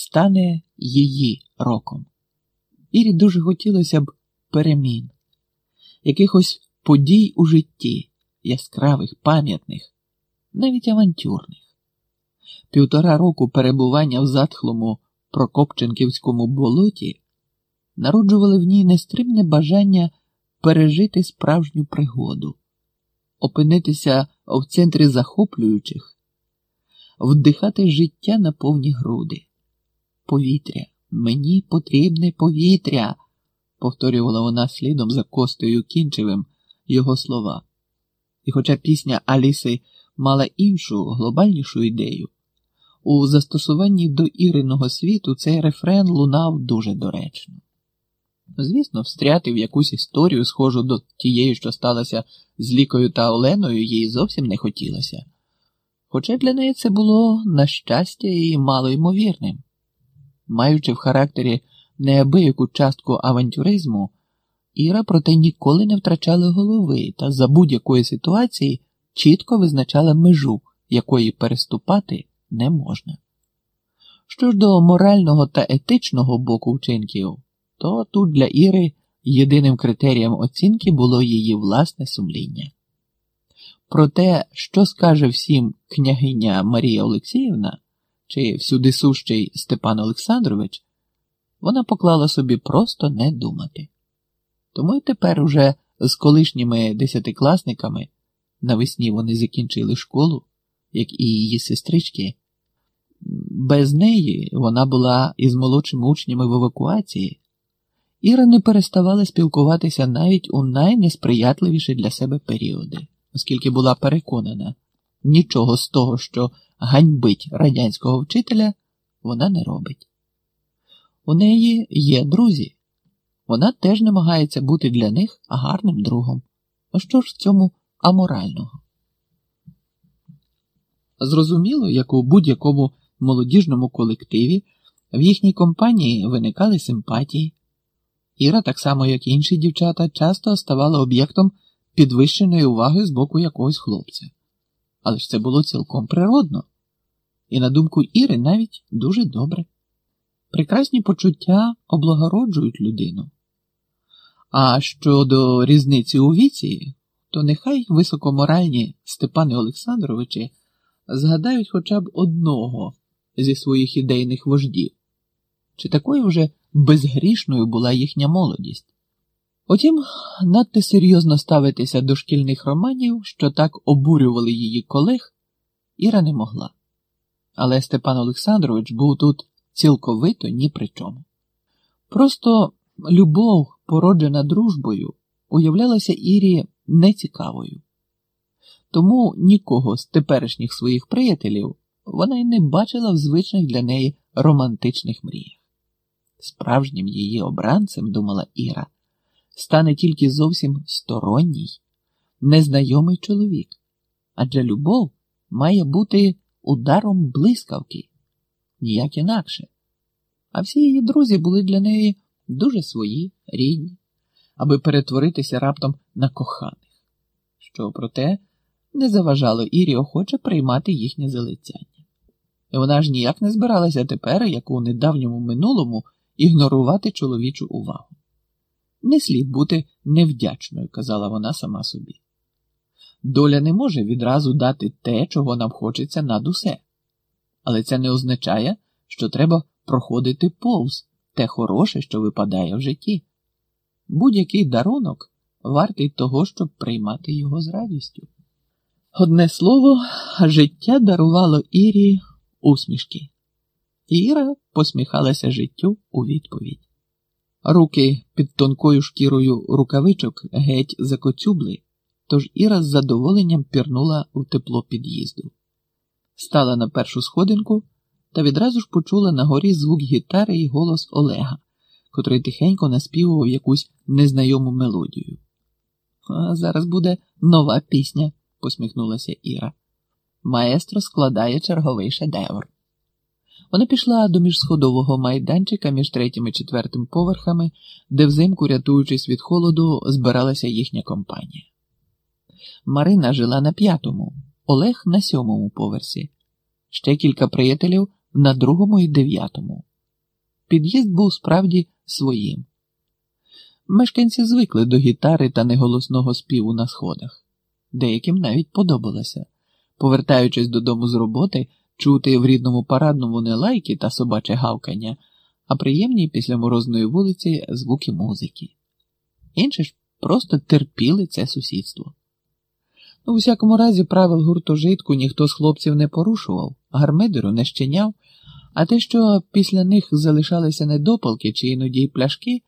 стане її роком. Ірі дуже хотілося б перемін, якихось подій у житті, яскравих, пам'ятних, навіть авантюрних. Півтора року перебування в затхлому Прокопченківському болоті народжували в ній нестримне бажання пережити справжню пригоду, опинитися в центрі захоплюючих, вдихати життя на повні груди. Повітря, мені потрібне повітря, повторювала вона слідом за Костею Кінчевим його слова. І хоча пісня Аліси мала іншу, глобальнішу ідею, у застосуванні до іриного світу цей рефрен лунав дуже доречно. Звісно, встряти в якусь історію, схожу до тієї, що сталося з Лікою та Оленою, їй зовсім не хотілося. Хоча для неї це було на щастя і мало ймовірним. Маючи в характері неабияку частку авантюризму, Іра проте ніколи не втрачала голови та за будь-якої ситуації чітко визначала межу, якої переступати не можна. Що ж до морального та етичного боку вчинків, то тут для Іри єдиним критерієм оцінки було її власне сумління. Про те, що скаже всім княгиня Марія Олексіївна чи всюди сущий Степан Олександрович, вона поклала собі просто не думати. Тому й тепер уже з колишніми десятикласниками навесні вони закінчили школу, як і її сестрички. Без неї вона була із молодшими учнями в евакуації. Іра не переставала спілкуватися навіть у найнесприятливіші для себе періоди, оскільки була переконана, нічого з того, що ганьбить радянського вчителя, вона не робить. У неї є друзі, вона теж намагається бути для них гарним другом. А що ж в цьому аморального? Зрозуміло, як у будь-якому молодіжному колективі в їхній компанії виникали симпатії. Іра, так само як і інші дівчата, часто ставала об'єктом підвищеної уваги з боку якогось хлопця. Але ж це було цілком природно, і, на думку Іри, навіть дуже добре. Прекрасні почуття облагороджують людину. А щодо різниці у віці, то нехай високоморальні Степани Олександровичі згадають хоча б одного зі своїх ідейних вождів, чи такою вже безгрішною була їхня молодість. Утім, надто серйозно ставитися до шкільних романів, що так обурювали її колег, Іра не могла. Але Степан Олександрович був тут цілковито ні при чому. Просто любов, породжена дружбою, уявлялася Ірі нецікавою. Тому нікого з теперішніх своїх приятелів вона й не бачила в звичних для неї романтичних мріях. Справжнім її обранцем, думала Іра, стане тільки зовсім сторонній, незнайомий чоловік, адже любов має бути ударом блискавки, ніяк інакше. А всі її друзі були для неї дуже свої, рідні, аби перетворитися раптом на коханих, що, проте, не заважало Ірі охоче приймати їхнє залицяння. І вона ж ніяк не збиралася тепер, як у недавньому минулому, ігнорувати чоловічу увагу. Не слід бути невдячною, казала вона сама собі. Доля не може відразу дати те, чого нам хочеться над усе, але це не означає, що треба проходити повз те хороше, що випадає в житті. Будь-який дарунок вартий того, щоб приймати його з радістю. Одне слово, життя дарувало Ірі усмішки. Іра посміхалася життю у відповідь. Руки під тонкою шкірою рукавичок геть закоцюбли, тож Іра з задоволенням пірнула в тепло під'їзду. Стала на першу сходинку та відразу ж почула на горі звук гітари і голос Олега, котрий тихенько наспівував якусь незнайому мелодію. А зараз буде нова пісня, посміхнулася Іра. Маестро складає черговий шедевр. Вона пішла до міжсходового майданчика між третім і четвертим поверхами, де взимку, рятуючись від холоду, збиралася їхня компанія. Марина жила на п'ятому, Олег на сьомому поверсі, ще кілька приятелів на другому і дев'ятому. під'їзд був справді своїм. Мешканці звикли до гітари та неголосного співу на сходах, деяким навіть подобалося, повертаючись додому з роботи, чути в рідному парадному не лайки та собаче гавкання, а приємні після морозної вулиці звуки музики. Інші ж просто терпіли це сусідство. У всякому разі, правил гуртожитку ніхто з хлопців не порушував, гармидеру не щеняв, а те, що після них залишалися недопалки чи іноді пляшки.